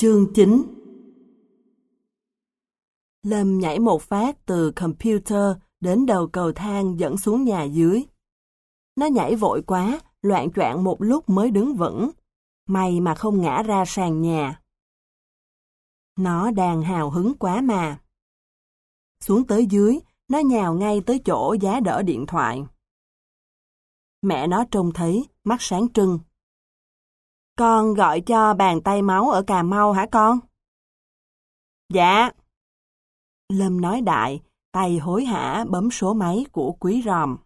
Chương 9 Lâm nhảy một phát từ computer đến đầu cầu thang dẫn xuống nhà dưới. Nó nhảy vội quá, loạn choạng một lúc mới đứng vững. May mà không ngã ra sàn nhà. Nó đang hào hứng quá mà. Xuống tới dưới, nó nhào ngay tới chỗ giá đỡ điện thoại. Mẹ nó trông thấy, mắt sáng trưng. Con gọi cho bàn tay máu ở Cà Mau hả con? Dạ. Lâm nói đại, tay hối hả bấm số máy của quý ròm.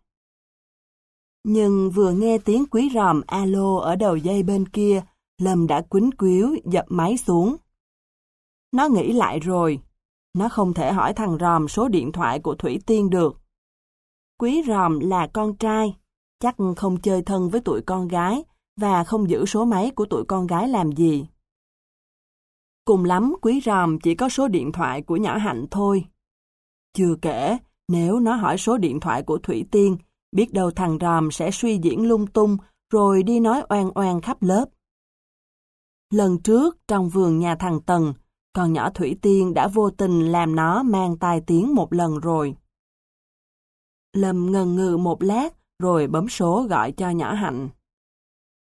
Nhưng vừa nghe tiếng quý ròm alo ở đầu dây bên kia, Lâm đã quýnh quýu dập máy xuống. Nó nghĩ lại rồi. Nó không thể hỏi thằng ròm số điện thoại của Thủy Tiên được. Quý ròm là con trai, chắc không chơi thân với tụi con gái, và không giữ số máy của tụi con gái làm gì. Cùng lắm quý ròm chỉ có số điện thoại của nhỏ Hạnh thôi. Chưa kể, nếu nó hỏi số điện thoại của Thủy Tiên, biết đâu thằng ròm sẽ suy diễn lung tung rồi đi nói oan oan khắp lớp. Lần trước, trong vườn nhà thằng Tần, con nhỏ Thủy Tiên đã vô tình làm nó mang tai tiếng một lần rồi. Lâm ngần ngừ một lát, rồi bấm số gọi cho nhỏ Hạnh.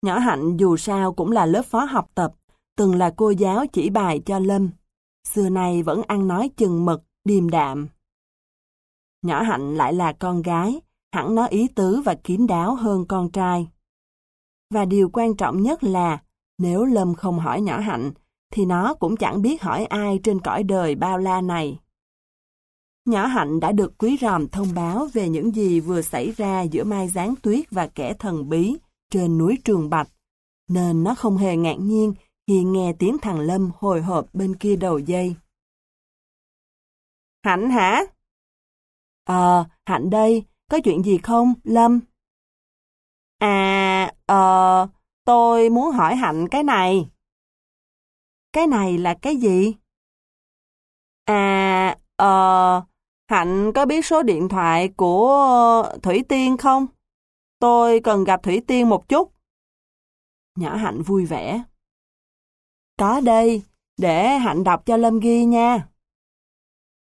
Nhỏ Hạnh dù sao cũng là lớp phó học tập, từng là cô giáo chỉ bài cho Lâm. Xưa nay vẫn ăn nói chừng mực, điềm đạm. Nhỏ Hạnh lại là con gái, hẳn nó ý tứ và kín đáo hơn con trai. Và điều quan trọng nhất là, nếu Lâm không hỏi nhỏ Hạnh, thì nó cũng chẳng biết hỏi ai trên cõi đời bao la này. Nhỏ Hạnh đã được quý ròm thông báo về những gì vừa xảy ra giữa Mai Giáng Tuyết và kẻ thần bí, trên núi Trường Bạch, nên nó không hề ngạc nhiên khi nghe tiếng thằng Lâm hồi hộp bên kia đầu dây. Hạnh hả? Ờ, Hạnh đây, có chuyện gì không, Lâm? À, ờ, tôi muốn hỏi Hạnh cái này. Cái này là cái gì? À, ờ, Hạnh có biết số điện thoại của Thủy Tiên không? Tôi cần gặp Thủy Tiên một chút. Nhỏ Hạnh vui vẻ. Có đây, để Hạnh đọc cho Lâm ghi nha.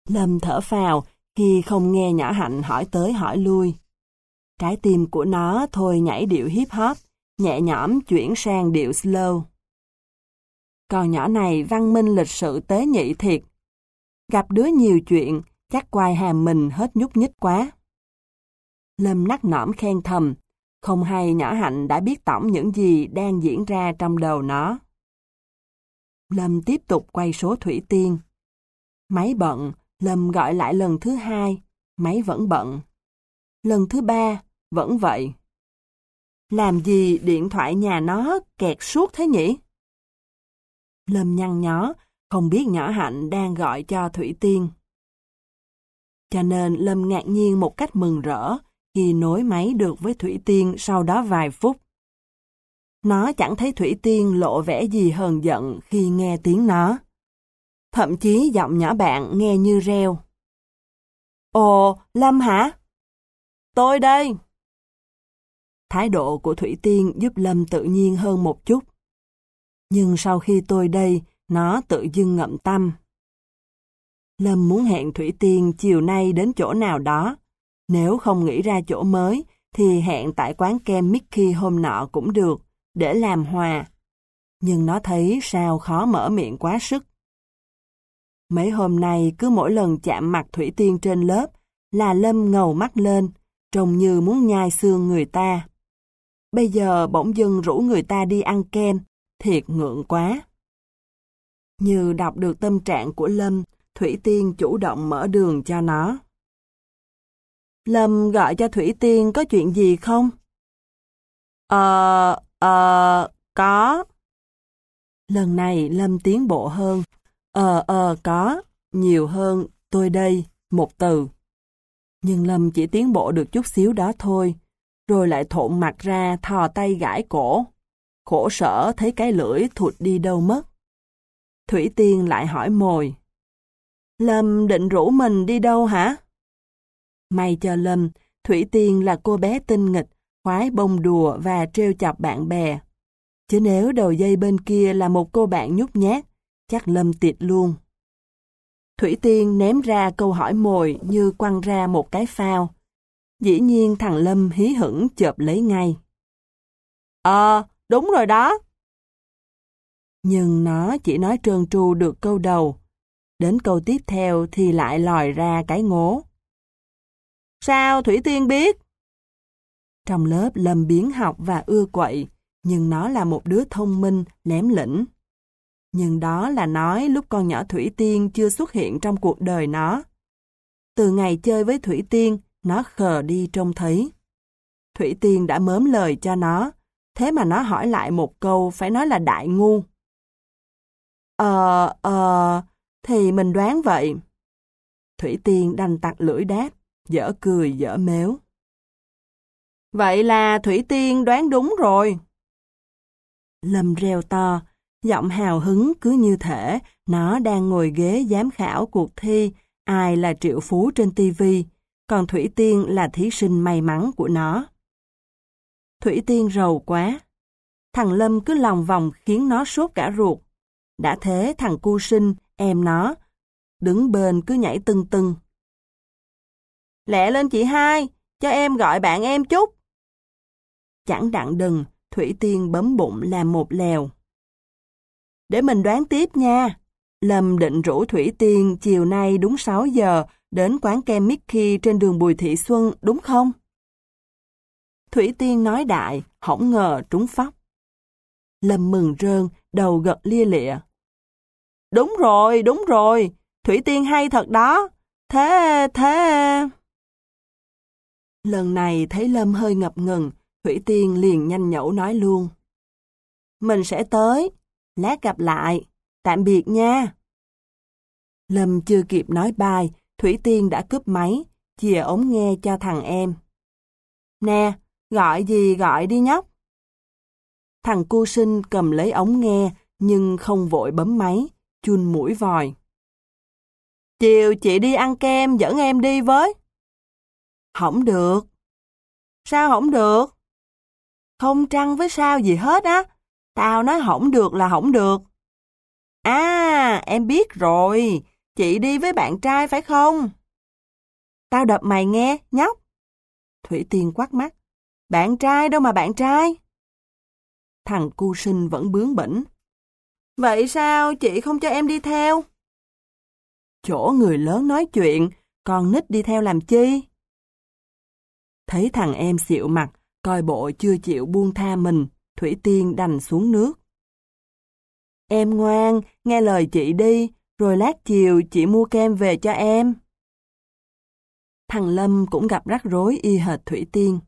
Lâm thở phào khi không nghe nhỏ Hạnh hỏi tới hỏi lui. Trái tim của nó thôi nhảy điệu hip hop, nhẹ nhõm chuyển sang điệu slow. Con nhỏ này văn minh lịch sự tế nhị thiệt. Gặp đứa nhiều chuyện, chắc quai hàm mình hết nhúc nhích quá. Lâm nắc nõm khen thầm, không hay nhỏ hạnh đã biết tổng những gì đang diễn ra trong đầu nó. Lâm tiếp tục quay số thủy tiên. Máy bận, Lâm gọi lại lần thứ hai, máy vẫn bận. Lần thứ ba, vẫn vậy. Làm gì điện thoại nhà nó kẹt suốt thế nhỉ? Lâm nhăn nhó, không biết nhỏ hạnh đang gọi cho Thủy Tiên. Cho nên Lâm ngạc nhiên một cách mừng rỡ khi nối máy được với Thủy Tiên sau đó vài phút. Nó chẳng thấy Thủy Tiên lộ vẻ gì hờn giận khi nghe tiếng nó. Thậm chí giọng nhỏ bạn nghe như reo. Ồ, Lâm hả? Tôi đây. Thái độ của Thủy Tiên giúp Lâm tự nhiên hơn một chút. Nhưng sau khi tôi đây, nó tự dưng ngậm tâm. Lâm muốn hẹn Thủy Tiên chiều nay đến chỗ nào đó, nếu không nghĩ ra chỗ mới, thì hẹn tại quán kem Mickey hôm nọ cũng được, để làm hòa. Nhưng nó thấy sao khó mở miệng quá sức. Mấy hôm nay cứ mỗi lần chạm mặt Thủy Tiên trên lớp là Lâm ngầu mắt lên, trông như muốn nhai xương người ta. Bây giờ bỗng dưng rủ người ta đi ăn kem, thiệt ngượng quá. Như đọc được tâm trạng của Lâm, Thủy Tiên chủ động mở đường cho nó. Lâm gọi cho Thủy Tiên có chuyện gì không? Ờ, ờ, có. Lần này Lâm tiến bộ hơn. Ờ, ờ, có. Nhiều hơn, tôi đây, một từ. Nhưng Lâm chỉ tiến bộ được chút xíu đó thôi. Rồi lại thộn mặt ra, thò tay gãi cổ. Khổ sở thấy cái lưỡi thụt đi đâu mất. Thủy Tiên lại hỏi mồi. Lâm định rủ mình đi đâu hả? May cho Lâm, Thủy Tiên là cô bé tinh nghịch, khoái bông đùa và trêu chọc bạn bè. Chứ nếu đầu dây bên kia là một cô bạn nhút nhát, Chắc Lâm tiệt luôn. Thủy Tiên ném ra câu hỏi mồi như quăng ra một cái phao. Dĩ nhiên thằng Lâm hí hửng chợp lấy ngay. Ờ, đúng rồi đó. Nhưng nó chỉ nói trơn tru được câu đầu. Đến câu tiếp theo thì lại lòi ra cái ngố. Sao Thủy Tiên biết? Trong lớp Lâm biến học và ưa quậy, nhưng nó là một đứa thông minh, lém lĩnh. Nhưng đó là nói lúc con nhỏ Thủy Tiên chưa xuất hiện trong cuộc đời nó. Từ ngày chơi với Thủy Tiên, nó khờ đi trông thấy. Thủy Tiên đã mớm lời cho nó, thế mà nó hỏi lại một câu phải nói là đại ngu. Ờ, ờ, thì mình đoán vậy. Thủy Tiên đành tặc lưỡi đáp, dở cười dở méo. Vậy là Thủy Tiên đoán đúng rồi. Lâm reo to, giọng hào hứng cứ như thể nó đang ngồi ghế giám khảo cuộc thi ai là triệu phú trên tivi, còn Thủy Tiên là thí sinh may mắn của nó. Thủy Tiên rầu quá. Thằng Lâm cứ lòng vòng khiến nó sốt cả ruột. Đã thế thằng cu sinh, em nó, đứng bên cứ nhảy tưng tưng. Lẹ lên chị hai, cho em gọi bạn em chút. Chẳng đặng đừng, Thủy Tiên bấm bụng làm một lèo. Để mình đoán tiếp nha. Lâm định rủ Thủy Tiên chiều nay đúng 6 giờ đến quán kem Mickey trên đường Bùi Thị Xuân, đúng không? Thủy Tiên nói đại, hổng ngờ trúng phóc. Lâm mừng rơn, đầu gật lia lịa. Đúng rồi, đúng rồi, Thủy Tiên hay thật đó. Thế, thế... Lần này thấy Lâm hơi ngập ngừng, Thủy Tiên liền nhanh nhẩu nói luôn. Mình sẽ tới, lát gặp lại, tạm biệt nha. Lâm chưa kịp nói bài, Thủy Tiên đã cướp máy, chìa ống nghe cho thằng em. Nè, gọi gì gọi đi nhóc. Thằng cu sinh cầm lấy ống nghe, nhưng không vội bấm máy, chun mũi vòi. Chiều chị đi ăn kem dẫn em đi với. Không được. Sao không được? Không trăng với sao gì hết á. Tao nói không được là không được. À, em biết rồi. Chị đi với bạn trai phải không? Tao đập mày nghe, nhóc. Thủy Tiên quát mắt. Bạn trai đâu mà bạn trai? Thằng cu sinh vẫn bướng bỉnh. Vậy sao chị không cho em đi theo? Chỗ người lớn nói chuyện, con nít đi theo làm chi? Thấy thằng em xịu mặt, coi bộ chưa chịu buông tha mình, Thủy Tiên đành xuống nước. Em ngoan, nghe lời chị đi, rồi lát chiều chị mua kem về cho em. Thằng Lâm cũng gặp rắc rối y hệt Thủy Tiên.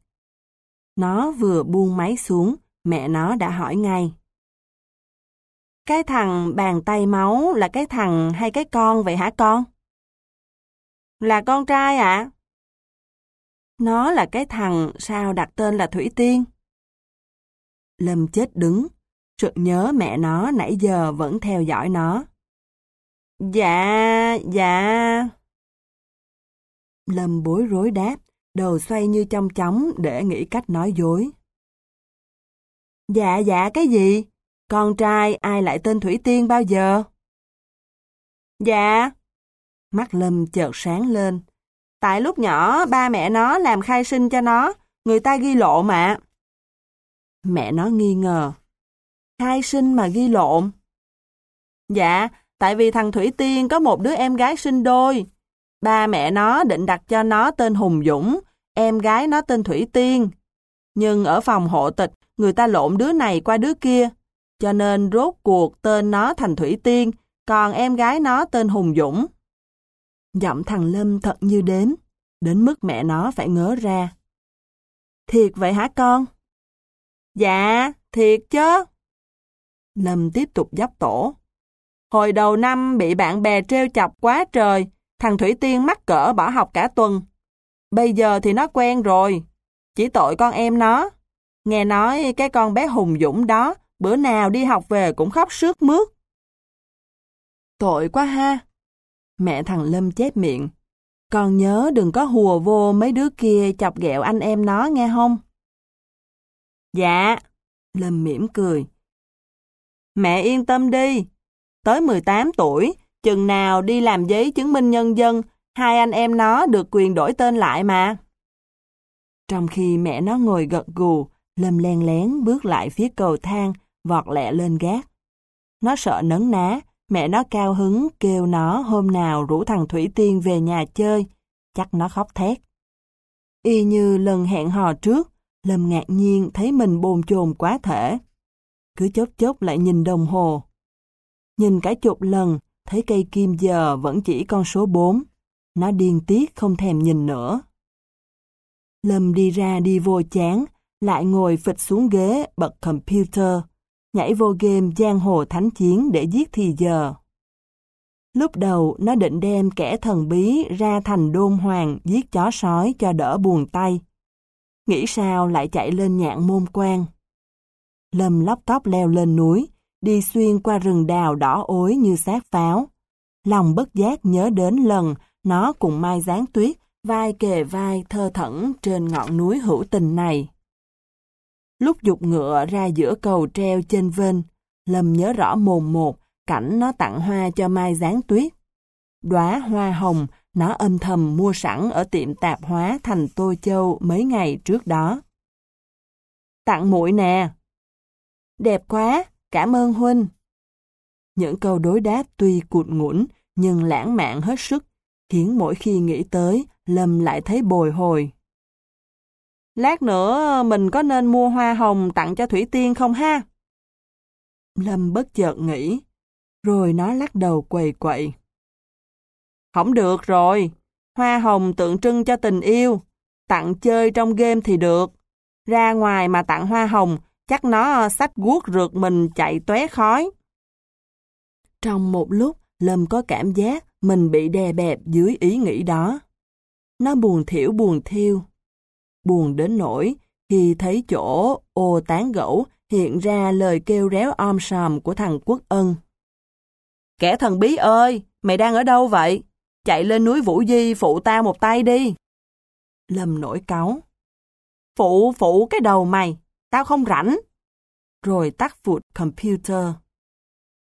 Nó vừa buông máy xuống, mẹ nó đã hỏi ngay. Cái thằng bàn tay máu là cái thằng hay cái con vậy hả con? Là con trai ạ. À? Nó là cái thằng sao đặt tên là Thủy Tiên? Lâm chết đứng, sực nhớ mẹ nó nãy giờ vẫn theo dõi nó. Dạ, dạ. Lâm bối rối đáp, đầu xoay như trong chóng để nghĩ cách nói dối. Dạ dạ cái gì? Con trai ai lại tên Thủy Tiên bao giờ? Dạ. Mắt Lâm chợt sáng lên. Tại lúc nhỏ ba mẹ nó làm khai sinh cho nó, người ta ghi lộ mà. Mẹ nó nghi ngờ. Khai sinh mà ghi lộn. Dạ, tại vì thằng Thủy Tiên có một đứa em gái sinh đôi. Ba mẹ nó định đặt cho nó tên Hùng Dũng, em gái nó tên Thủy Tiên. Nhưng ở phòng hộ tịch, người ta lộn đứa này qua đứa kia. Cho nên rốt cuộc tên nó thành Thủy Tiên, còn em gái nó tên Hùng Dũng. Giọng thằng Lâm thật như đếm, đến mức mẹ nó phải ngớ ra. Thiệt vậy hả con? Dạ, thiệt chứ. Lâm tiếp tục dắp tổ. Hồi đầu năm bị bạn bè trêu chọc quá trời, thằng Thủy Tiên mắc cỡ bỏ học cả tuần. Bây giờ thì nó quen rồi, chỉ tội con em nó. Nghe nói cái con bé Hùng Dũng đó, bữa nào đi học về cũng khóc sướt mướt. Tội quá ha. Mẹ thằng Lâm chép miệng. Con nhớ đừng có hùa vô mấy đứa kia chọc ghẹo anh em nó nghe không? Dạ. Lâm mỉm cười. Mẹ yên tâm đi. tới 18 tuổi, chừng nào đi làm giấy chứng minh nhân dân, hai anh em nó được quyền đổi tên lại mà. Trong khi mẹ nó ngồi gật gù, Lâm len lén bước lại phía cầu thang, vọt lẹ lên gác. Nó sợ nấn ná, mẹ nó cao hứng kêu nó hôm nào rủ thằng Thủy Tiên về nhà chơi, chắc nó khóc thét. Y như lần hẹn hò trước, Lâm ngạc nhiên thấy mình bồn chồn quá thể. Cứ chốc chốc lại nhìn đồng hồ. Nhìn cả chục lần, thấy cây kim giờ vẫn chỉ con số 4. Nó điên tiết không thèm nhìn nữa. Lâm đi ra đi vô chán, lại ngồi phịch xuống ghế bật computer, nhảy vô game giang hồ thánh chiến để giết thì giờ. Lúc đầu nó định đem kẻ thần bí ra thành đôn hoàng giết chó sói cho đỡ buồn tay. Nghĩ sao lại chạy lên nhạn môn quan. Lâm lóc tóc leo lên núi, đi xuyên qua rừng đào đỏ ối như xác pháo. Lòng bất giác nhớ đến lần nó cùng Mai Giáng Tuyết vai kề vai thơ thẩn trên ngọn núi hữu tình này. Lúc dục ngựa ra giữa cầu treo trên vên, Lâm nhớ rõ mồn một cảnh nó tặng hoa cho Mai Giáng Tuyết. Đóa hoa hồng nó âm thầm mua sẵn ở tiệm tạp hóa thành Tô Châu mấy ngày trước đó. Tặng muội nè. Đẹp quá, cảm ơn huynh. Những câu đối đáp tuy cụt ngủn nhưng lãng mạn hết sức, khiến mỗi khi nghĩ tới, Lâm lại thấy bồi hồi. Lát nữa ờ, mình có nên mua hoa hồng tặng cho Thủy Tiên không ha? Lâm bất chợt nghĩ, rồi nó lắc đầu quầy quậy. Không được rồi, hoa hồng tượng trưng cho tình yêu, tặng chơi trong game thì được. Ra ngoài mà tặng hoa hồng, chắc nó ờ, sách guốc rượt mình chạy tóe khói. Trong một lúc, Lâm có cảm giác mình bị đè bẹp dưới ý nghĩ đó. Nó buồn thiểu buồn thiêu. Buồn đến nỗi khi thấy chỗ ô tán gẫu hiện ra lời kêu réo om sòm của thằng Quốc Ân. Kẻ thần bí ơi, mày đang ở đâu vậy? Chạy lên núi Vũ Di phụ tao một tay đi. Lâm nổi cáu. Phụ, phụ cái đầu mày, tao không rảnh. Rồi tắt phụt computer.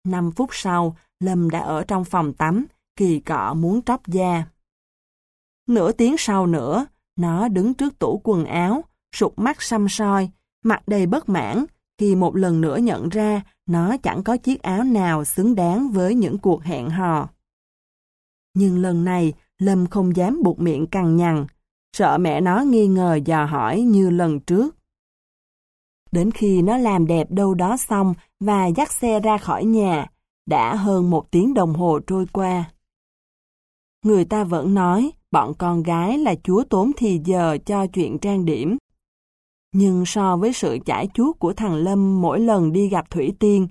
Năm phút sau, Lâm đã ở trong phòng tắm, kỳ cọ muốn tróc da. Nửa tiếng sau nữa, nó đứng trước tủ quần áo, sụp mắt xăm soi, mặt đầy bất mãn, khi một lần nữa nhận ra nó chẳng có chiếc áo nào xứng đáng với những cuộc hẹn hò. Nhưng lần này, Lâm không dám buộc miệng cằn nhằn, sợ mẹ nó nghi ngờ dò hỏi như lần trước. Đến khi nó làm đẹp đâu đó xong và dắt xe ra khỏi nhà, đã hơn một tiếng đồng hồ trôi qua. Người ta vẫn nói bọn con gái là chúa tốn thì giờ cho chuyện trang điểm. Nhưng so với sự chải chuốt của thằng Lâm mỗi lần đi gặp Thủy Tiên,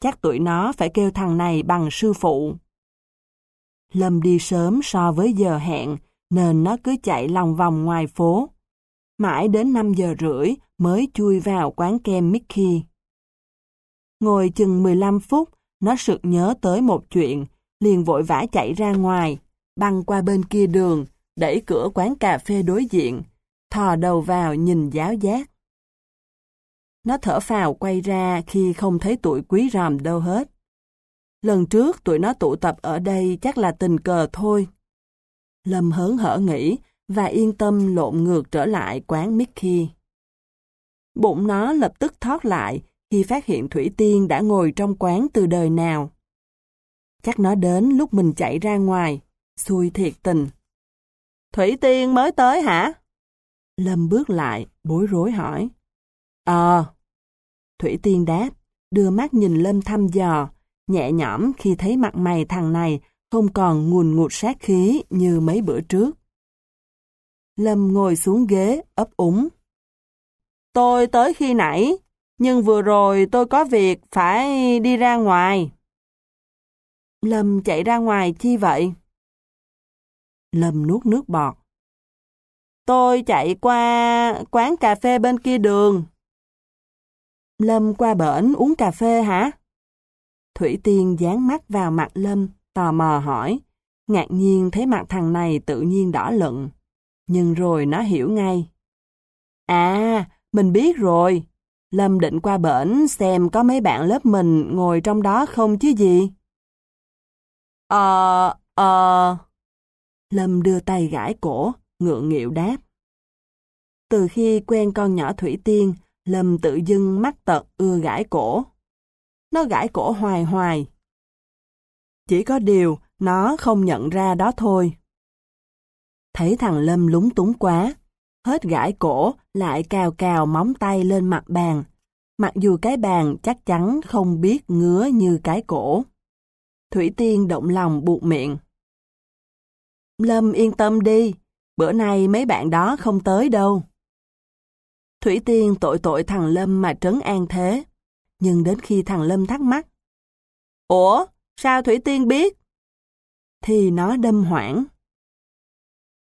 chắc tụi nó phải kêu thằng này bằng sư phụ. Lâm đi sớm so với giờ hẹn, nên nó cứ chạy lòng vòng ngoài phố. Mãi đến 5 giờ rưỡi mới chui vào quán kem Mickey. Ngồi chừng 15 phút, nó sực nhớ tới một chuyện, liền vội vã chạy ra ngoài, băng qua bên kia đường, đẩy cửa quán cà phê đối diện, thò đầu vào nhìn giáo giác. Nó thở phào quay ra khi không thấy tụi quý ròm đâu hết. Lần trước tụi nó tụ tập ở đây chắc là tình cờ thôi. Lâm hớn hở nghĩ và yên tâm lộn ngược trở lại quán Mickey. Bụng nó lập tức thoát lại khi phát hiện Thủy Tiên đã ngồi trong quán từ đời nào. Chắc nó đến lúc mình chạy ra ngoài, xui thiệt tình. Thủy Tiên mới tới hả? Lâm bước lại, bối rối hỏi. Ờ. Thủy Tiên đáp, đưa mắt nhìn Lâm thăm dò, nhẹ nhõm khi thấy mặt mày thằng này không còn nguồn ngụt sát khí như mấy bữa trước. Lâm ngồi xuống ghế, ấp úng. Tôi tới khi nãy, nhưng vừa rồi tôi có việc phải đi ra ngoài. Lâm chạy ra ngoài chi vậy? Lâm nuốt nước bọt. Tôi chạy qua quán cà phê bên kia đường. Lâm qua bển uống cà phê hả? Thủy Tiên dán mắt vào mặt Lâm, tò mò hỏi. Ngạc nhiên thấy mặt thằng này tự nhiên đỏ lận. Nhưng rồi nó hiểu ngay. À, mình biết rồi. Lâm định qua bển xem có mấy bạn lớp mình ngồi trong đó không chứ gì. Ờ, ờ... Lâm đưa tay gãi cổ, ngượng nghịu đáp. Từ khi quen con nhỏ Thủy Tiên, Lâm tự dưng mắc tật ưa gãi cổ. Nó gãi cổ hoài hoài. Chỉ có điều, nó không nhận ra đó thôi. Thấy thằng Lâm lúng túng quá, hết gãi cổ lại cào cào móng tay lên mặt bàn, mặc dù cái bàn chắc chắn không biết ngứa như cái cổ. Thủy Tiên động lòng buộc miệng. Lâm yên tâm đi, bữa nay mấy bạn đó không tới đâu. Thủy Tiên tội tội thằng Lâm mà trấn an thế. Nhưng đến khi thằng Lâm thắc mắc. Ủa, sao Thủy Tiên biết? Thì nó đâm hoảng.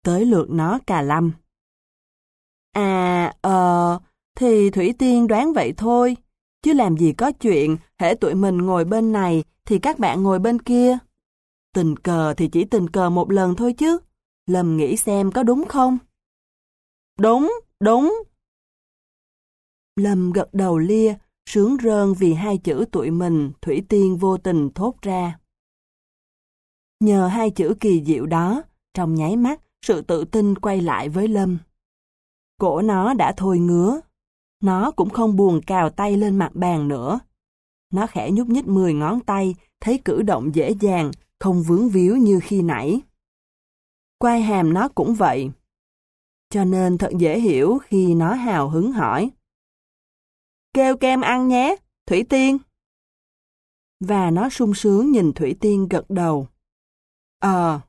Tới lượt nó cà lâm. À, ờ, thì Thủy Tiên đoán vậy thôi. Chứ làm gì có chuyện, hễ tụi mình ngồi bên này thì các bạn ngồi bên kia. Tình cờ thì chỉ tình cờ một lần thôi chứ. Lâm nghĩ xem có đúng không? Đúng, đúng. Lâm gật đầu lia, sướng rơn vì hai chữ tụi mình Thủy Tiên vô tình thốt ra. Nhờ hai chữ kỳ diệu đó, trong nháy mắt, sự tự tin quay lại với Lâm. Cổ nó đã thôi ngứa. Nó cũng không buồn cào tay lên mặt bàn nữa. Nó khẽ nhúc nhích 10 ngón tay, thấy cử động dễ dàng, không vướng víu như khi nãy. Quai hàm nó cũng vậy. Cho nên thật dễ hiểu khi nó hào hứng hỏi. Kêu kem ăn nhé, Thủy Tiên. Và nó sung sướng nhìn Thủy Tiên gật đầu. Ờ.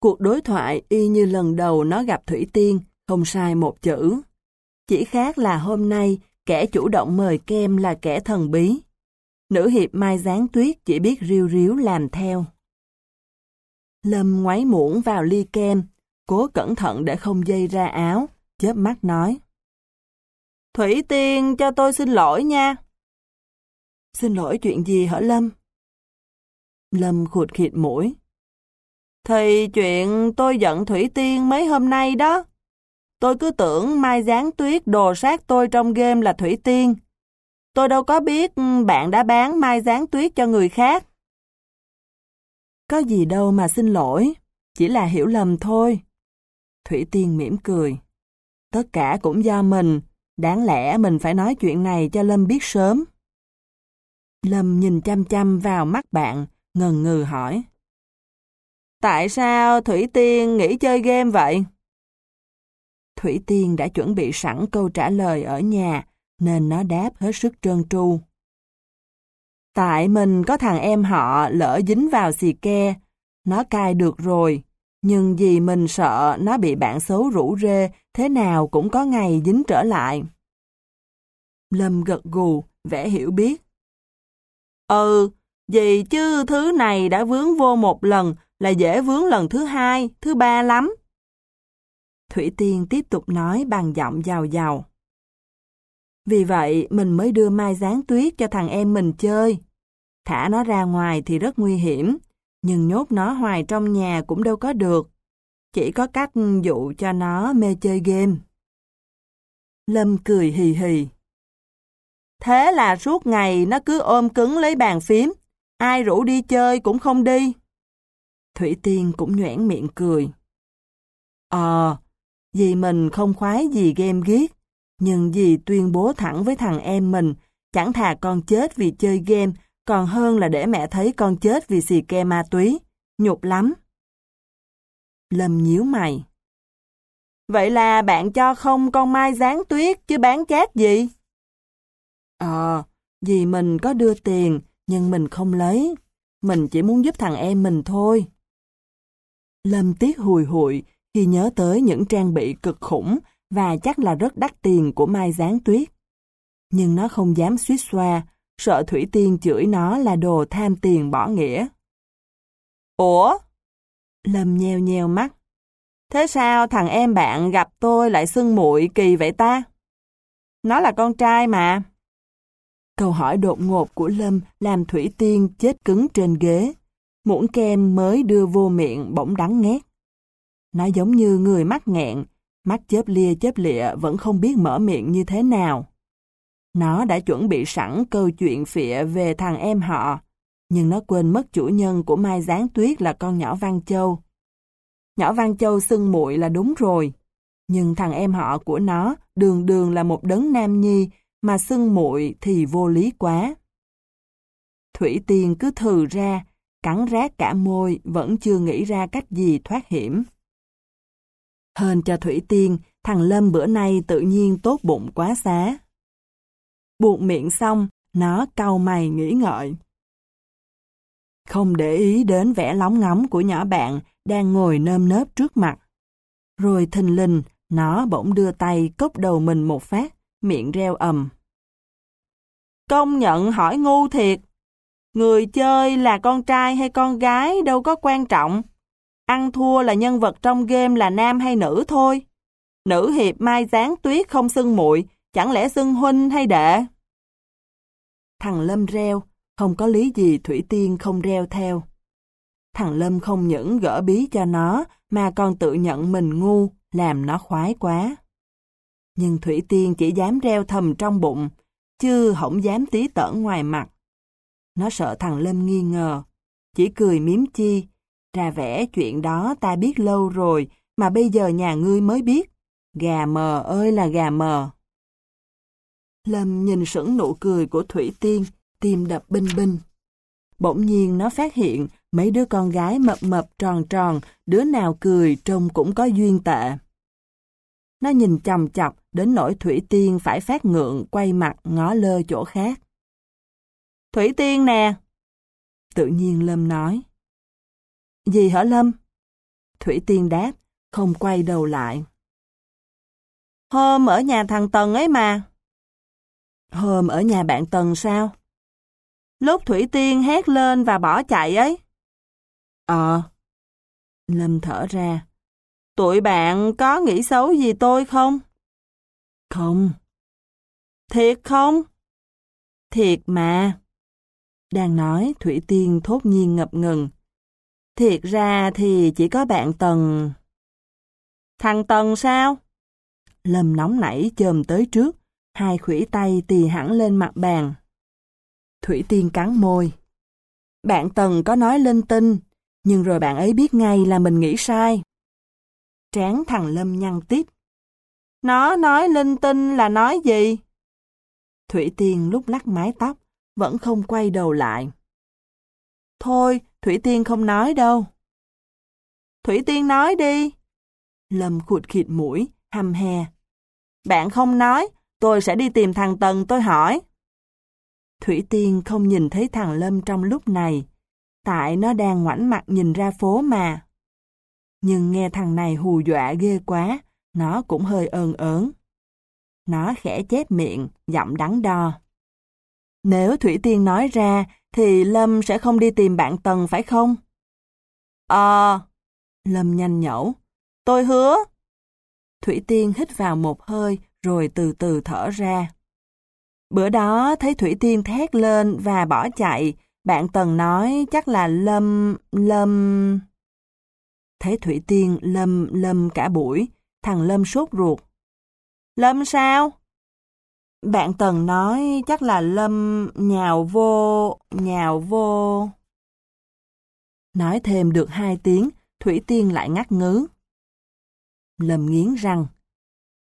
Cuộc đối thoại y như lần đầu nó gặp Thủy Tiên, không sai một chữ. Chỉ khác là hôm nay, kẻ chủ động mời kem là kẻ thần bí. Nữ hiệp Mai Giáng Tuyết chỉ biết riu riu làm theo. Lâm ngoáy muỗng vào ly kem, cố cẩn thận để không dây ra áo, chớp mắt nói. Thủy Tiên cho tôi xin lỗi nha. Xin lỗi chuyện gì hả Lâm? Lâm khụt khịt mũi. Thì chuyện tôi giận Thủy Tiên mấy hôm nay đó. Tôi cứ tưởng Mai Giáng Tuyết đồ sát tôi trong game là Thủy Tiên. Tôi đâu có biết bạn đã bán Mai Giáng Tuyết cho người khác. Có gì đâu mà xin lỗi, chỉ là hiểu lầm thôi. Thủy Tiên mỉm cười. Tất cả cũng do mình, đáng lẽ mình phải nói chuyện này cho Lâm biết sớm. Lâm nhìn chăm chăm vào mắt bạn, ngần ngừ hỏi. Tại sao Thủy Tiên nghĩ chơi game vậy? Thủy Tiên đã chuẩn bị sẵn câu trả lời ở nhà, nên nó đáp hết sức trơn tru. Tại mình có thằng em họ lỡ dính vào xì ke, nó cai được rồi, nhưng vì mình sợ nó bị bạn xấu rủ rê, thế nào cũng có ngày dính trở lại. Lâm gật gù, vẻ hiểu biết. Ừ, vì chứ thứ này đã vướng vô một lần là dễ vướng lần thứ hai, thứ ba lắm. Thủy Tiên tiếp tục nói bằng giọng giàu giàu. Vì vậy mình mới đưa mai gián tuyết cho thằng em mình chơi. Thả nó ra ngoài thì rất nguy hiểm, nhưng nhốt nó hoài trong nhà cũng đâu có được. Chỉ có cách dụ cho nó mê chơi game. Lâm cười hì hì. Thế là suốt ngày nó cứ ôm cứng lấy bàn phím, ai rủ đi chơi cũng không đi. Thủy Tiên cũng nhoẻn miệng cười. Ờ, vì mình không khoái gì game ghiết, nhưng dì tuyên bố thẳng với thằng em mình, chẳng thà con chết vì chơi game, còn hơn là để mẹ thấy con chết vì xì ke ma túy. Nhục lắm. Lâm nhíu mày. Vậy là bạn cho không con mai dán tuyết chứ bán chát gì? Ờ, vì mình có đưa tiền, nhưng mình không lấy. Mình chỉ muốn giúp thằng em mình thôi. Lâm tiếc hùi hụi khi nhớ tới những trang bị cực khủng và chắc là rất đắt tiền của Mai Giáng Tuyết. Nhưng nó không dám suýt xoa, sợ Thủy Tiên chửi nó là đồ tham tiền bỏ nghĩa. Ủa? Lâm nheo nheo mắt. Thế sao thằng em bạn gặp tôi lại xưng muội kỳ vậy ta? Nó là con trai mà. Câu hỏi đột ngột của Lâm làm Thủy Tiên chết cứng trên ghế. Muỗng kem mới đưa vô miệng bỗng đắng nghét. Nó giống như người mắc nghẹn, mắt chớp lia chớp lịa vẫn không biết mở miệng như thế nào. Nó đã chuẩn bị sẵn câu chuyện phịa về thằng em họ, Nhưng nó quên mất chủ nhân của Mai Giáng Tuyết là con nhỏ Văn Châu. Nhỏ Văn Châu xưng muội là đúng rồi. Nhưng thằng em họ của nó đường đường là một đấng nam nhi mà xưng muội thì vô lý quá. Thủy Tiên cứ thừ ra, cắn rát cả môi, vẫn chưa nghĩ ra cách gì thoát hiểm. Hên cho Thủy Tiên, thằng Lâm bữa nay tự nhiên tốt bụng quá xá. Buộc miệng xong, nó cau mày nghĩ ngợi. Không để ý đến vẻ lóng ngóng của nhỏ bạn đang ngồi nơm nớp trước mặt. Rồi thình lình, nó bỗng đưa tay cốc đầu mình một phát, miệng reo ầm. Công nhận hỏi ngu thiệt. Người chơi là con trai hay con gái đâu có quan trọng. Ăn thua là nhân vật trong game là nam hay nữ thôi. Nữ hiệp mai gián tuyết không xưng muội chẳng lẽ xưng huynh hay đệ? Thằng Lâm reo, không có lý gì Thủy Tiên không reo theo. Thằng Lâm không những gỡ bí cho nó, mà còn tự nhận mình ngu, làm nó khoái quá. Nhưng Thủy Tiên chỉ dám reo thầm trong bụng, chứ không dám tí tởn ngoài mặt. Nó sợ thằng Lâm nghi ngờ, chỉ cười miếm chi, ra vẻ chuyện đó ta biết lâu rồi, mà bây giờ nhà ngươi mới biết. Gà mờ ơi là gà mờ. Lâm nhìn sững nụ cười của Thủy Tiên, tim đập binh binh. Bỗng nhiên nó phát hiện mấy đứa con gái mập mập tròn tròn, đứa nào cười trông cũng có duyên tệ. Nó nhìn chầm chọc đến nỗi Thủy Tiên phải phát ngượng quay mặt ngó lơ chỗ khác. Thủy Tiên nè! Tự nhiên Lâm nói. Gì hả Lâm? Thủy Tiên đáp, không quay đầu lại. Hôm ở nhà thằng Tần ấy mà. Hôm ở nhà bạn Tần sao? Lúc Thủy Tiên hét lên và bỏ chạy ấy. Ờ. Lâm thở ra. Tụi bạn có nghĩ xấu gì tôi không? Không. Thiệt không? Thiệt mà. Đang nói, Thủy Tiên thốt nhiên ngập ngừng. Thiệt ra thì chỉ có bạn Tần. Thằng Tần sao? Lâm nóng nảy chồm tới trước, hai khủy tay tì hẳn lên mặt bàn. Thủy Tiên cắn môi. Bạn Tần có nói linh tinh, nhưng rồi bạn ấy biết ngay là mình nghĩ sai. Tráng thằng Lâm nhăn tiếp. Nó nói linh tinh là nói gì? Thủy Tiên lúc lắc mái tóc, vẫn không quay đầu lại. Thôi, Thủy Tiên không nói đâu. Thủy Tiên nói đi. Lâm khụt khịt mũi, hầm he. Bạn không nói, tôi sẽ đi tìm thằng Tần tôi hỏi. Thủy Tiên không nhìn thấy thằng Lâm trong lúc này, tại nó đang ngoảnh mặt nhìn ra phố mà. Nhưng nghe thằng này hù dọa ghê quá, nó cũng hơi ơn ớn. Nó khẽ chép miệng, giọng đắng đo. Nếu Thủy Tiên nói ra, thì Lâm sẽ không đi tìm bạn Tần phải không? Ờ, Lâm nhanh nhẩu. Tôi hứa. Thủy Tiên hít vào một hơi, rồi từ từ thở ra. Bữa đó thấy Thủy Tiên thét lên và bỏ chạy, bạn Tần nói chắc là Lâm, Lâm... Thấy Thủy Tiên Lâm, Lâm cả buổi, thằng Lâm sốt ruột. Lâm sao? Bạn Tần nói chắc là Lâm nhào vô, nhào vô. Nói thêm được hai tiếng, Thủy Tiên lại ngắt ngứ. Lâm nghiến răng.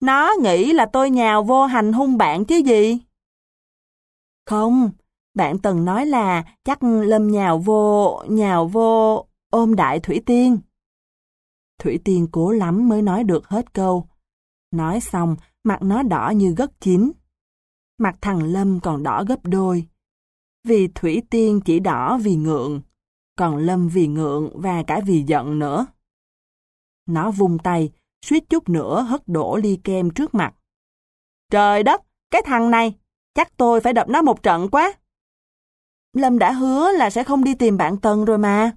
Nó nghĩ là tôi nhào vô hành hung bạn chứ gì? Không, bạn Tần nói là chắc Lâm nhào vô, nhào vô, ôm đại Thủy Tiên. Thủy Tiên cố lắm mới nói được hết câu. Nói xong, mặt nó đỏ như gất chín. Mặt thằng Lâm còn đỏ gấp đôi. Vì Thủy Tiên chỉ đỏ vì ngượng, còn Lâm vì ngượng và cả vì giận nữa. Nó vung tay, suýt chút nữa hất đổ ly kem trước mặt. Trời đất, cái thằng này, chắc tôi phải đập nó một trận quá. Lâm đã hứa là sẽ không đi tìm bạn Tân rồi mà.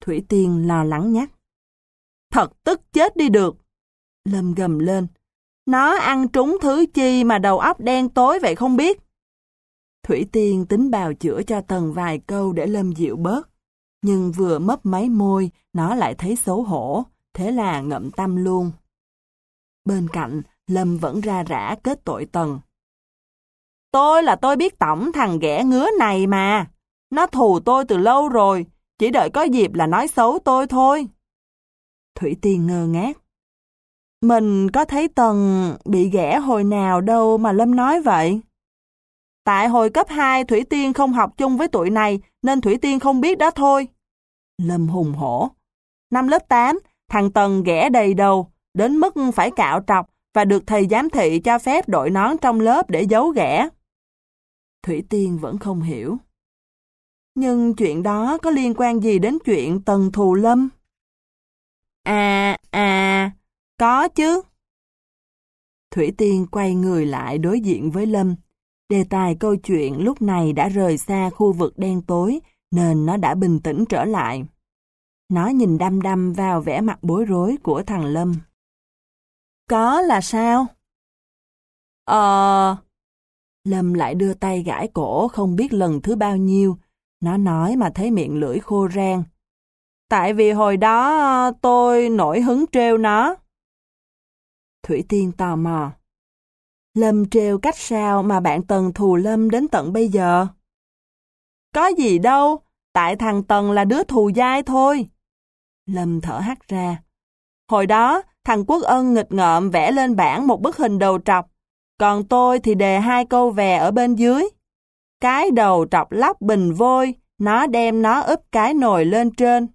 Thủy Tiên lo lắng nhắc. Thật tức chết đi được. Lâm gầm lên. Nó ăn trúng thứ chi mà đầu óc đen tối vậy không biết. Thủy Tiên tính bào chữa cho Tần vài câu để Lâm dịu bớt. Nhưng vừa mấp máy môi, nó lại thấy xấu hổ, thế là ngậm tâm luôn. Bên cạnh, Lâm vẫn ra rã kết tội Tần. Tôi là tôi biết tổng thằng ghẻ ngứa này mà. Nó thù tôi từ lâu rồi, chỉ đợi có dịp là nói xấu tôi thôi. Thủy Tiên ngơ ngác. Mình có thấy Tần bị ghẻ hồi nào đâu mà Lâm nói vậy? Tại hồi cấp 2 Thủy Tiên không học chung với tụi này nên Thủy Tiên không biết đó thôi. Lâm hùng hổ. Năm lớp 8, thằng Tần ghẻ đầy đầu, đến mức phải cạo trọc và được thầy giám thị cho phép đội nón trong lớp để giấu ghẻ. Thủy Tiên vẫn không hiểu. Nhưng chuyện đó có liên quan gì đến chuyện Tần Thù Lâm? À, à, có chứ. Thủy Tiên quay người lại đối diện với Lâm. Đề tài câu chuyện lúc này đã rời xa khu vực đen tối, nên nó đã bình tĩnh trở lại. Nó nhìn đăm đăm vào vẻ mặt bối rối của thằng Lâm. Có là sao? Ờ... Lâm lại đưa tay gãi cổ không biết lần thứ bao nhiêu. Nó nói mà thấy miệng lưỡi khô rang. Tại vì hồi đó ờ, tôi nổi hứng trêu nó. Thủy Tiên tò mò. Lâm trêu cách sao mà bạn Tần thù Lâm đến tận bây giờ? Có gì đâu, tại thằng Tần là đứa thù dai thôi. Lâm thở hắt ra. Hồi đó, thằng Quốc Ân nghịch ngợm vẽ lên bảng một bức hình đầu trọc, còn tôi thì đề hai câu vè ở bên dưới. Cái đầu trọc lóc bình vôi, nó đem nó úp cái nồi lên trên.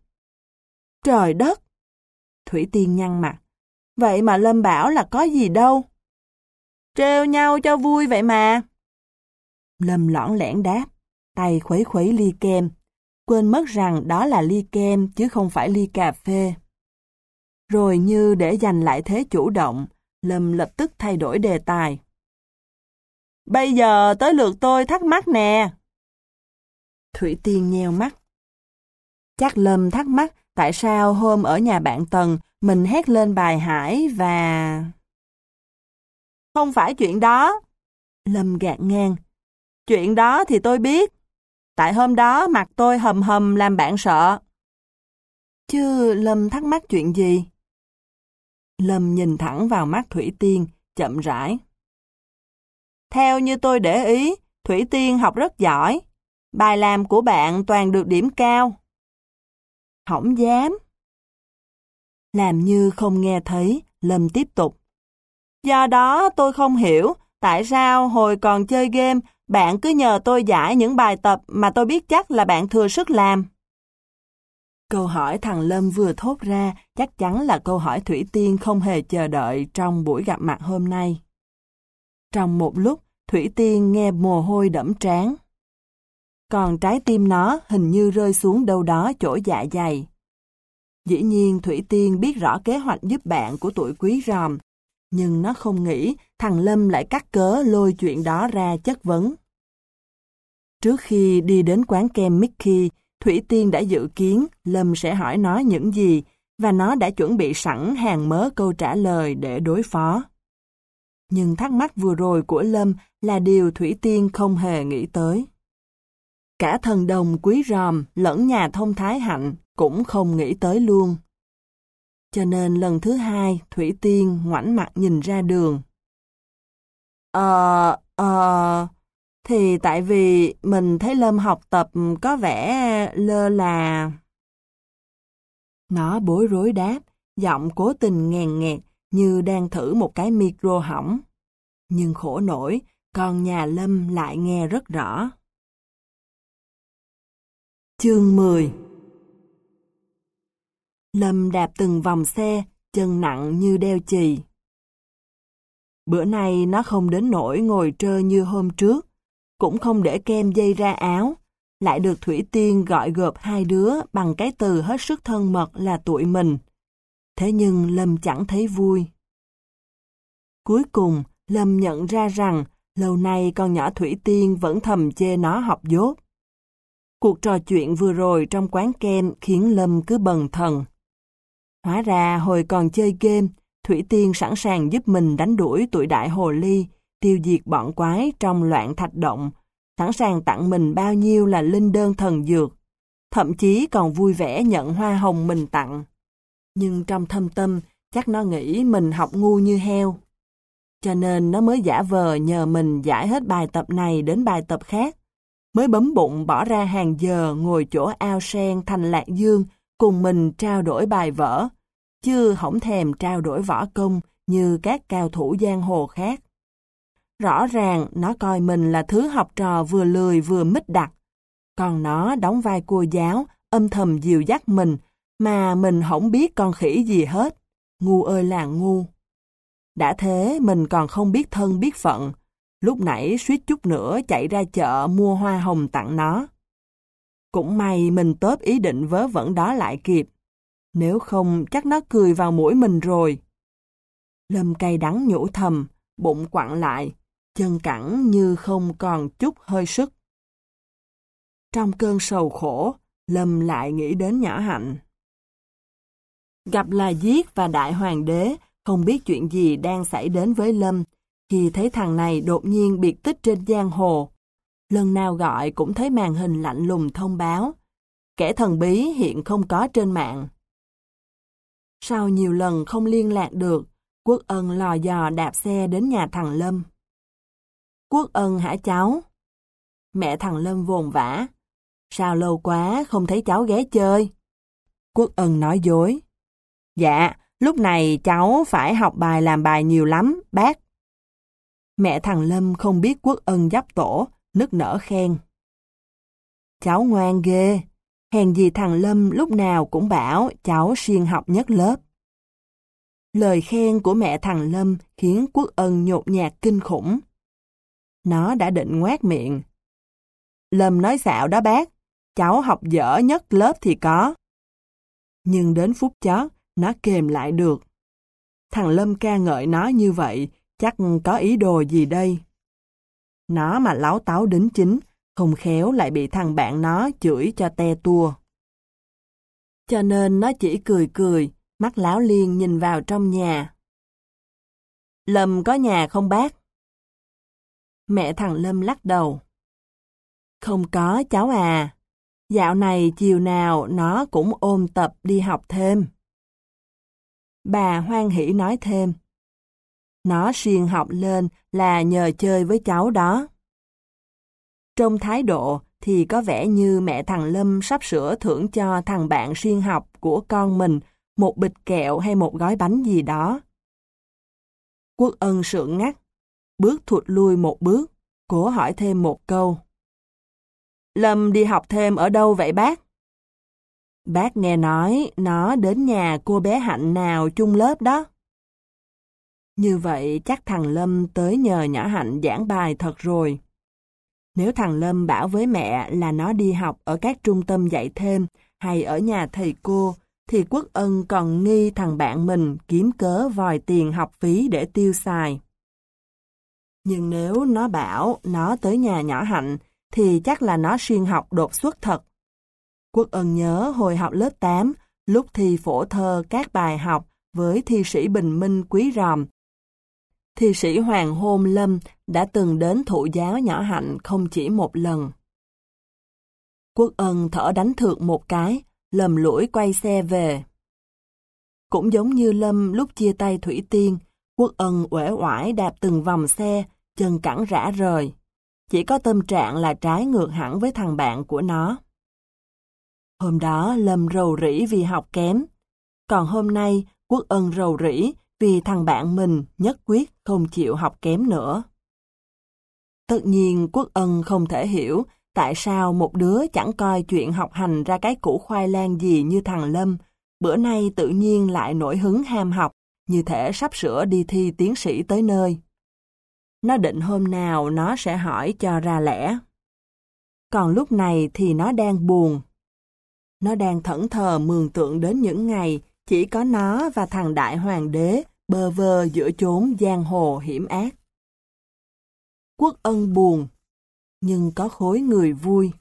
Trời đất! Thủy Tiên nhăn mặt. Vậy mà Lâm bảo là có gì đâu. Trêu nhau cho vui vậy mà. Lâm lõn lẻn đáp, tay khuấy khuấy ly kem. Quên mất rằng đó là ly kem chứ không phải ly cà phê. Rồi như để giành lại thế chủ động, Lâm lập tức thay đổi đề tài. Bây giờ tới lượt tôi thắc mắc nè. Thủy Tiên nheo mắt. Chắc Lâm thắc mắc tại sao hôm ở nhà bạn Tần mình hét lên bài hải và... Không phải chuyện đó. Lâm gạt ngang. Chuyện đó thì tôi biết. Tại hôm đó mặt tôi hầm hầm làm bạn sợ. Chứ Lâm thắc mắc chuyện gì? Lâm nhìn thẳng vào mắt Thủy Tiên, chậm rãi. Theo như tôi để ý, Thủy Tiên học rất giỏi. Bài làm của bạn toàn được điểm cao. không dám. Làm như không nghe thấy, Lâm tiếp tục. Do đó tôi không hiểu tại sao hồi còn chơi game bạn cứ nhờ tôi giải những bài tập mà tôi biết chắc là bạn thừa sức làm. Câu hỏi thằng Lâm vừa thốt ra chắc chắn là câu hỏi Thủy Tiên không hề chờ đợi trong buổi gặp mặt hôm nay. Trong một lúc, Thủy Tiên nghe mồ hôi đẫm trán. Còn trái tim nó hình như rơi xuống đâu đó chỗ dạ dày. Dĩ nhiên Thủy Tiên biết rõ kế hoạch giúp bạn của tuổi quý ròm, nhưng nó không nghĩ thằng Lâm lại cắt cớ lôi chuyện đó ra chất vấn. Trước khi đi đến quán kem Mickey, Thủy Tiên đã dự kiến Lâm sẽ hỏi nó những gì và nó đã chuẩn bị sẵn hàng mớ câu trả lời để đối phó. Nhưng thắc mắc vừa rồi của Lâm là điều Thủy Tiên không hề nghĩ tới. Cả thần đồng quý ròm lẫn nhà thông thái hạnh cũng không nghĩ tới luôn. Cho nên lần thứ hai Thủy Tiên ngoảnh mặt nhìn ra đường. Ờ, ờ, thì tại vì mình thấy Lâm học tập có vẻ lơ là... Nó bối rối đáp, giọng cố tình ngàn nghẹt như đang thử một cái micro hỏng. Nhưng khổ nổi, con nhà Lâm lại nghe rất rõ. Chương 10 Lâm đạp từng vòng xe, chân nặng như đeo chì. Bữa nay nó không đến nỗi ngồi trơ như hôm trước, cũng không để kem dây ra áo, lại được Thủy Tiên gọi gộp hai đứa bằng cái từ hết sức thân mật là tụi mình. Thế nhưng Lâm chẳng thấy vui. Cuối cùng, Lâm nhận ra rằng lâu nay con nhỏ Thủy Tiên vẫn thầm chê nó học dốt. Cuộc trò chuyện vừa rồi trong quán kem khiến Lâm cứ bần thần. Hóa ra hồi còn chơi game, Thủy Tiên sẵn sàng giúp mình đánh đuổi tuổi đại hồ ly, tiêu diệt bọn quái trong loạn thạch động, sẵn sàng tặng mình bao nhiêu là linh đơn thần dược, thậm chí còn vui vẻ nhận hoa hồng mình tặng. Nhưng trong thâm tâm, chắc nó nghĩ mình học ngu như heo. Cho nên nó mới giả vờ nhờ mình giải hết bài tập này đến bài tập khác mới bấm bụng bỏ ra hàng giờ ngồi chỗ ao sen thành lạc dương cùng mình trao đổi bài vở, chứ không thèm trao đổi võ công như các cao thủ giang hồ khác. Rõ ràng nó coi mình là thứ học trò vừa lười vừa mít đặt, còn nó đóng vai cô giáo, âm thầm dìu dắt mình, mà mình không biết con khỉ gì hết. Ngu ơi là ngu. Đã thế mình còn không biết thân biết phận, lúc nãy suýt chút nữa chạy ra chợ mua hoa hồng tặng nó. Cũng may mình tớp ý định vớ vẩn đó lại kịp. Nếu không chắc nó cười vào mũi mình rồi. Lâm cay đắng nhủ thầm, bụng quặn lại, chân cẳng như không còn chút hơi sức. Trong cơn sầu khổ, Lâm lại nghĩ đến nhỏ hạnh. Gặp là giết và đại hoàng đế, không biết chuyện gì đang xảy đến với Lâm, khi thấy thằng này đột nhiên biệt tích trên giang hồ. Lần nào gọi cũng thấy màn hình lạnh lùng thông báo. Kẻ thần bí hiện không có trên mạng. Sau nhiều lần không liên lạc được, Quốc ân lò dò đạp xe đến nhà thằng Lâm. Quốc ân hả cháu? Mẹ thằng Lâm vồn vã. Sao lâu quá không thấy cháu ghé chơi? Quốc ân nói dối. Dạ, lúc này cháu phải học bài làm bài nhiều lắm, bác. Mẹ thằng Lâm không biết quốc ân giáp tổ, nức nở khen. Cháu ngoan ghê, hèn gì thằng Lâm lúc nào cũng bảo cháu siêng học nhất lớp. Lời khen của mẹ thằng Lâm khiến quốc ân nhột nhạt kinh khủng. Nó đã định ngoát miệng. Lâm nói xạo đó bác, cháu học dở nhất lớp thì có. Nhưng đến phút chót, nó kềm lại được. Thằng Lâm ca ngợi nó như vậy, chắc có ý đồ gì đây? Nó mà láo táo đính chính, không khéo lại bị thằng bạn nó chửi cho te tua. Cho nên nó chỉ cười cười, mắt láo liên nhìn vào trong nhà. Lâm có nhà không bác? Mẹ thằng Lâm lắc đầu. Không có cháu à. Dạo này chiều nào nó cũng ôm tập đi học thêm. Bà hoan hỷ nói thêm. Nó siêng học lên là nhờ chơi với cháu đó. Trong thái độ thì có vẻ như mẹ thằng Lâm sắp sửa thưởng cho thằng bạn siêng học của con mình một bịch kẹo hay một gói bánh gì đó. Quốc ân sượng ngắt, bước thụt lui một bước, cố hỏi thêm một câu. Lâm đi học thêm ở đâu vậy bác? Bác nghe nói nó đến nhà cô bé Hạnh nào chung lớp đó. Như vậy chắc thằng Lâm tới nhờ nhỏ Hạnh giảng bài thật rồi. Nếu thằng Lâm bảo với mẹ là nó đi học ở các trung tâm dạy thêm hay ở nhà thầy cô, thì Quốc Ân còn nghi thằng bạn mình kiếm cớ vòi tiền học phí để tiêu xài. Nhưng nếu nó bảo nó tới nhà nhỏ Hạnh, thì chắc là nó xuyên học đột xuất thật. Quốc Ân nhớ hồi học lớp 8, lúc thi phổ thơ các bài học với thi sĩ Bình Minh Quý Ròm. Thi sĩ Hoàng Hôn Lâm đã từng đến thụ giáo nhỏ hạnh không chỉ một lần. Quốc Ân thở đánh thượt một cái, lầm lũi quay xe về. Cũng giống như Lâm lúc chia tay Thủy Tiên, Quốc Ân uể oải đạp từng vòng xe, chân cẳng rã rời. Chỉ có tâm trạng là trái ngược hẳn với thằng bạn của nó. Hôm đó Lâm rầu rĩ vì học kém. Còn hôm nay Quốc Ân rầu rĩ vì thằng bạn mình nhất quyết không chịu học kém nữa. Tất nhiên Quốc Ân không thể hiểu tại sao một đứa chẳng coi chuyện học hành ra cái củ khoai lang gì như thằng Lâm, bữa nay tự nhiên lại nổi hứng ham học, như thể sắp sửa đi thi tiến sĩ tới nơi. Nó định hôm nào nó sẽ hỏi cho ra lẽ. Còn lúc này thì nó đang buồn, nó đang thẫn thờ mường tượng đến những ngày chỉ có nó và thằng đại hoàng đế bơ vơ giữa chốn giang hồ hiểm ác. Quốc ân buồn, nhưng có khối người vui.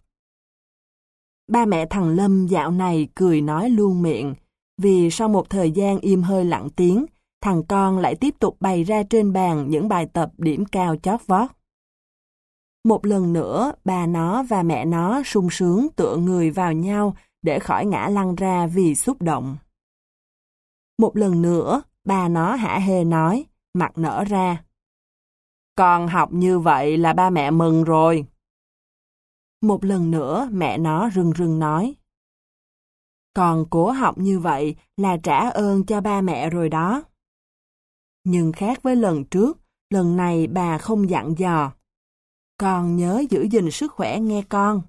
Ba mẹ thằng Lâm dạo này cười nói luôn miệng, vì sau một thời gian im hơi lặng tiếng, thằng con lại tiếp tục bày ra trên bàn những bài tập điểm cao chót vót. Một lần nữa, bà nó và mẹ nó sung sướng tựa người vào nhau để khỏi ngã lăn ra vì xúc động. Một lần nữa, bà nó hả hê nói, mặt nở ra. Con học như vậy là ba mẹ mừng rồi. Một lần nữa mẹ nó rưng rưng nói. Còn cố học như vậy là trả ơn cho ba mẹ rồi đó. Nhưng khác với lần trước, lần này bà không dặn dò. Con nhớ giữ gìn sức khỏe nghe con.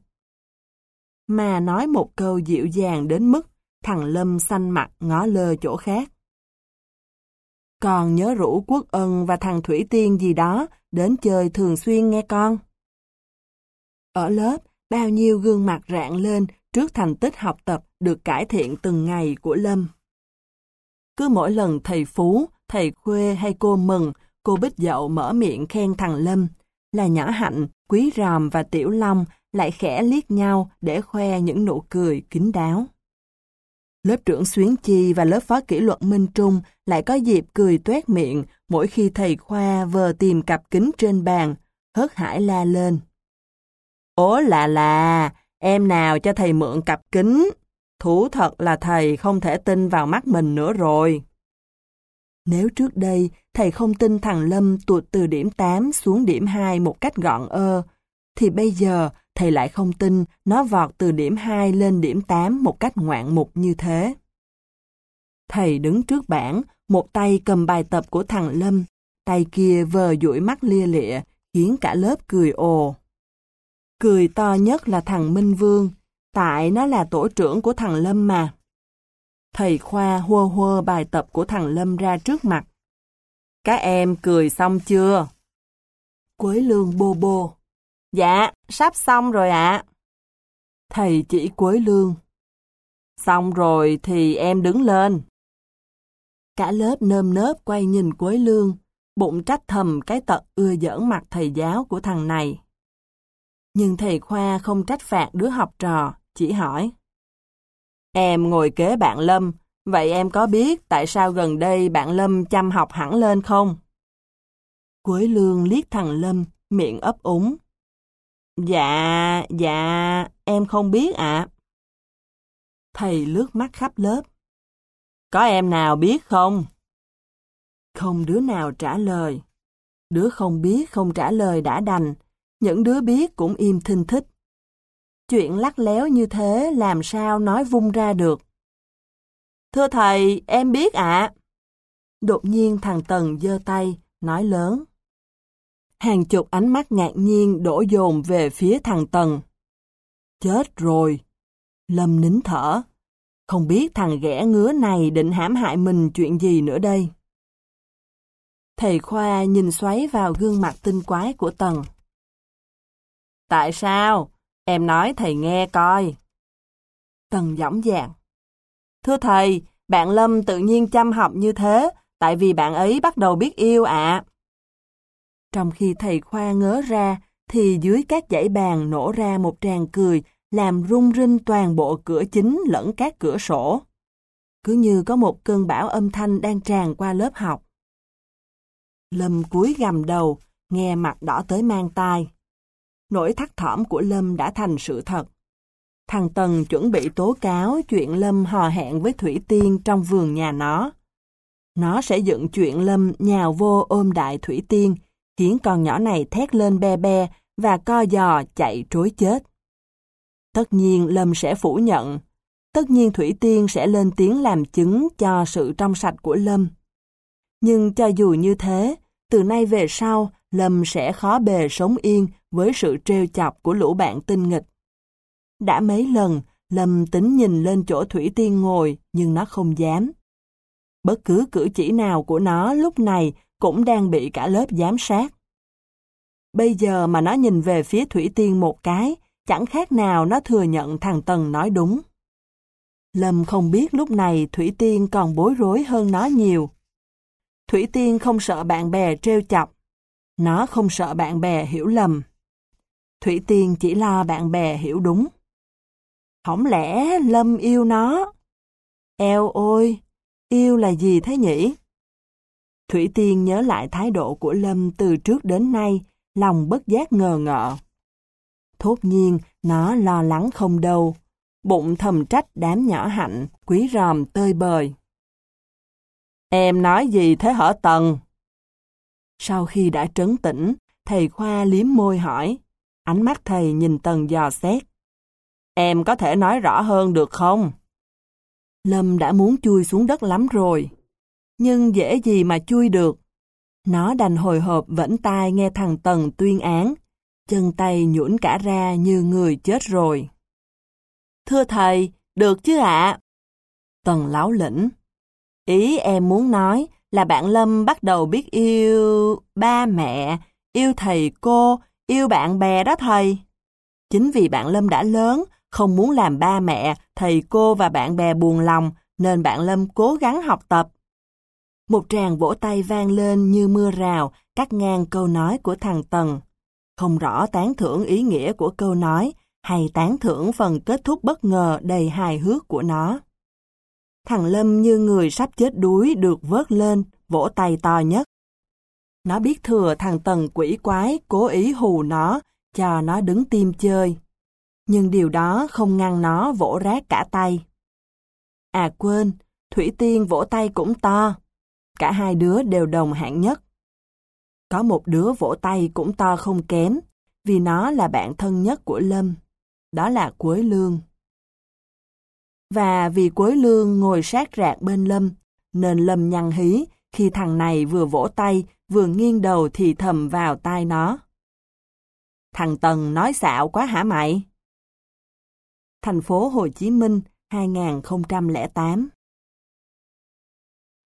Mà nói một câu dịu dàng đến mức thằng Lâm xanh mặt ngó lơ chỗ khác còn nhớ rủ Quốc Ân và thằng Thủy Tiên gì đó đến chơi thường xuyên nghe con. Ở lớp, bao nhiêu gương mặt rạng lên trước thành tích học tập được cải thiện từng ngày của Lâm. Cứ mỗi lần thầy Phú, thầy Khuê hay cô Mừng, cô Bích Dậu mở miệng khen thằng Lâm, là nhỏ hạnh, quý ròm và tiểu long lại khẽ liếc nhau để khoe những nụ cười kín đáo. Lớp trưởng Xuyến Chi và lớp phó kỷ luật Minh Trung lại có dịp cười tuét miệng mỗi khi thầy Khoa vờ tìm cặp kính trên bàn, hớt hải la lên. Ố là là, em nào cho thầy mượn cặp kính? Thú thật là thầy không thể tin vào mắt mình nữa rồi. Nếu trước đây thầy không tin thằng Lâm tuột từ điểm 8 xuống điểm 2 một cách gọn ơ, thì bây giờ thầy lại không tin nó vọt từ điểm 2 lên điểm 8 một cách ngoạn mục như thế. Thầy đứng trước bảng, một tay cầm bài tập của thằng Lâm, tay kia vờ dụi mắt lia lịa, khiến cả lớp cười ồ. Cười to nhất là thằng Minh Vương, tại nó là tổ trưởng của thằng Lâm mà. Thầy Khoa hô hô bài tập của thằng Lâm ra trước mặt. Các em cười xong chưa? Quế lương bô bô. Dạ, sắp xong rồi ạ. Thầy chỉ Quế lương. Xong rồi thì em đứng lên. Cả lớp nơm nớp quay nhìn Quế lương, bụng trách thầm cái tật ưa giỡn mặt thầy giáo của thằng này. Nhưng thầy Khoa không trách phạt đứa học trò, chỉ hỏi. Em ngồi kế bạn Lâm, vậy em có biết tại sao gần đây bạn Lâm chăm học hẳn lên không? Quế lương liếc thằng Lâm, miệng ấp úng. Dạ, dạ, em không biết ạ. Thầy lướt mắt khắp lớp. Có em nào biết không? Không đứa nào trả lời. Đứa không biết không trả lời đã đành, những đứa biết cũng im thinh thích. Chuyện lắc léo như thế làm sao nói vung ra được. Thưa thầy, em biết ạ. Đột nhiên thằng Tần giơ tay, nói lớn. Hàng chục ánh mắt ngạc nhiên đổ dồn về phía thằng Tần. Chết rồi. Lâm nín thở. Không biết thằng ghẻ ngứa này định hãm hại mình chuyện gì nữa đây. Thầy Khoa nhìn xoáy vào gương mặt tinh quái của Tần. Tại sao? Em nói thầy nghe coi. Tần dõng dạng. Thưa thầy, bạn Lâm tự nhiên chăm học như thế, tại vì bạn ấy bắt đầu biết yêu ạ. Trong khi thầy Khoa ngớ ra, thì dưới các dãy bàn nổ ra một tràng cười, làm rung rinh toàn bộ cửa chính lẫn các cửa sổ. Cứ như có một cơn bão âm thanh đang tràn qua lớp học. Lâm cúi gầm đầu, nghe mặt đỏ tới mang tai. Nỗi thắt thỏm của Lâm đã thành sự thật. Thằng Tần chuẩn bị tố cáo chuyện Lâm hò hẹn với Thủy Tiên trong vườn nhà nó. Nó sẽ dựng chuyện Lâm nhào vô ôm đại Thủy Tiên, khiến con nhỏ này thét lên be be và co giò chạy trối chết. Tất nhiên Lâm sẽ phủ nhận. Tất nhiên Thủy Tiên sẽ lên tiếng làm chứng cho sự trong sạch của Lâm. Nhưng cho dù như thế, từ nay về sau, Lâm sẽ khó bề sống yên với sự trêu chọc của lũ bạn tinh nghịch. Đã mấy lần, Lâm tính nhìn lên chỗ Thủy Tiên ngồi, nhưng nó không dám. Bất cứ cử chỉ nào của nó lúc này cũng đang bị cả lớp giám sát. Bây giờ mà nó nhìn về phía Thủy Tiên một cái, chẳng khác nào nó thừa nhận thằng Tần nói đúng. Lâm không biết lúc này Thủy Tiên còn bối rối hơn nó nhiều. Thủy Tiên không sợ bạn bè trêu chọc. Nó không sợ bạn bè hiểu lầm. Thủy Tiên chỉ lo bạn bè hiểu đúng. Không lẽ Lâm yêu nó? Eo ôi, yêu là gì thế nhỉ? Thủy Tiên nhớ lại thái độ của Lâm từ trước đến nay, lòng bất giác ngờ ngợ. Thốt nhiên, nó lo lắng không đâu, bụng thầm trách đám nhỏ hạnh, quý ròm tơi bời. Em nói gì thế hở tần? Sau khi đã trấn tĩnh, thầy Khoa liếm môi hỏi. Ánh mắt thầy nhìn Tần dò xét. Em có thể nói rõ hơn được không? Lâm đã muốn chui xuống đất lắm rồi. Nhưng dễ gì mà chui được. Nó đành hồi hộp vẫn tai nghe thằng Tần tuyên án. Chân tay nhũn cả ra như người chết rồi. Thưa thầy, được chứ ạ? Tần láo lĩnh. Ý em muốn nói là bạn Lâm bắt đầu biết yêu ba mẹ, yêu thầy cô, yêu bạn bè đó thầy. Chính vì bạn Lâm đã lớn, không muốn làm ba mẹ, thầy cô và bạn bè buồn lòng, nên bạn Lâm cố gắng học tập. Một tràng vỗ tay vang lên như mưa rào, cắt ngang câu nói của thằng Tần. Không rõ tán thưởng ý nghĩa của câu nói, hay tán thưởng phần kết thúc bất ngờ đầy hài hước của nó. Thằng Lâm như người sắp chết đuối được vớt lên, vỗ tay to nhất. Nó biết thừa thằng Tần quỷ quái cố ý hù nó, cho nó đứng tim chơi. Nhưng điều đó không ngăn nó vỗ rác cả tay. À quên, Thủy Tiên vỗ tay cũng to. Cả hai đứa đều đồng hạng nhất. Có một đứa vỗ tay cũng to không kém, vì nó là bạn thân nhất của Lâm. Đó là Quế Lương. Và vì Quế Lương ngồi sát rạc bên Lâm, nên Lâm nhăn hí khi thằng này vừa vỗ tay vừa nghiêng đầu thì thầm vào tai nó. Thằng Tần nói xạo quá hả mày? Thành phố Hồ Chí Minh 2008